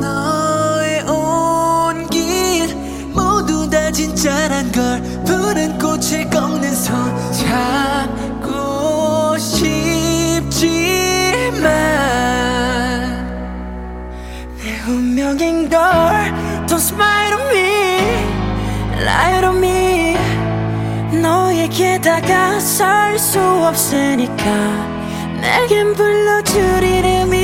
너의 온 길 모두 다 진짜란 걸 푸른 꽃을 꺾는 손 잡고 싶지만 내 운명인 걸 Don't smile on 너에게 다가설 수 없으니까 내겐 불러줄 이름이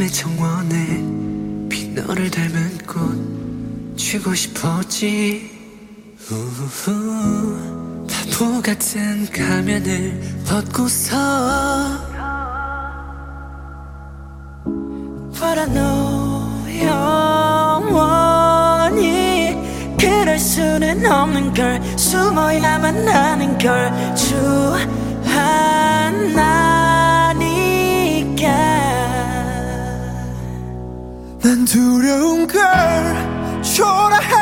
외로움의 정원에 빈 너를 닮은 꽃 쥐고 싶었지. 우후 바보 같은 가면을 벗고서 But I know 영원히 그럴 수는 없는 걸. 숨어야만 하는 걸. 주 두려운 걸 초라해.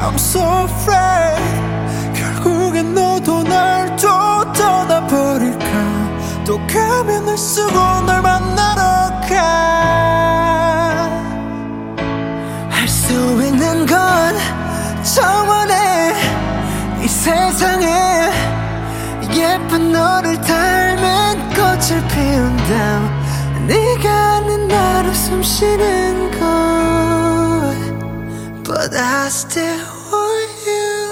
I'm so afraid. 결국엔 너도 날 또 떠나버릴까? 또 가면을 쓰고 널 만나러 가할 수 있는 건 정원에 이 세상에. 예쁜 너를 닮은 꽃을 피운다 네가 아는 나로 숨 쉬는 곳 But I still want you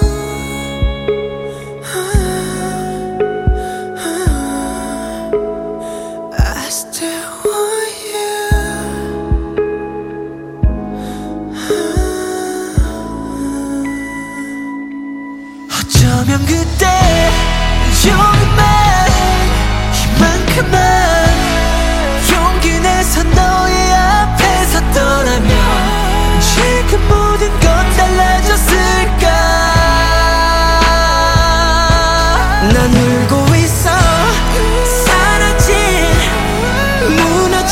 I still want you 어쩌면 그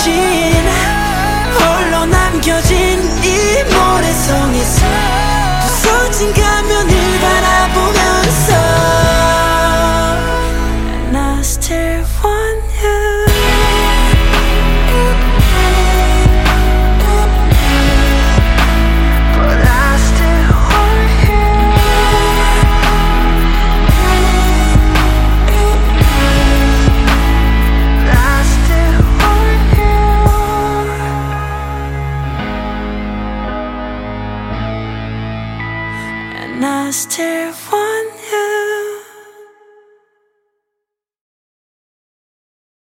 she. last tear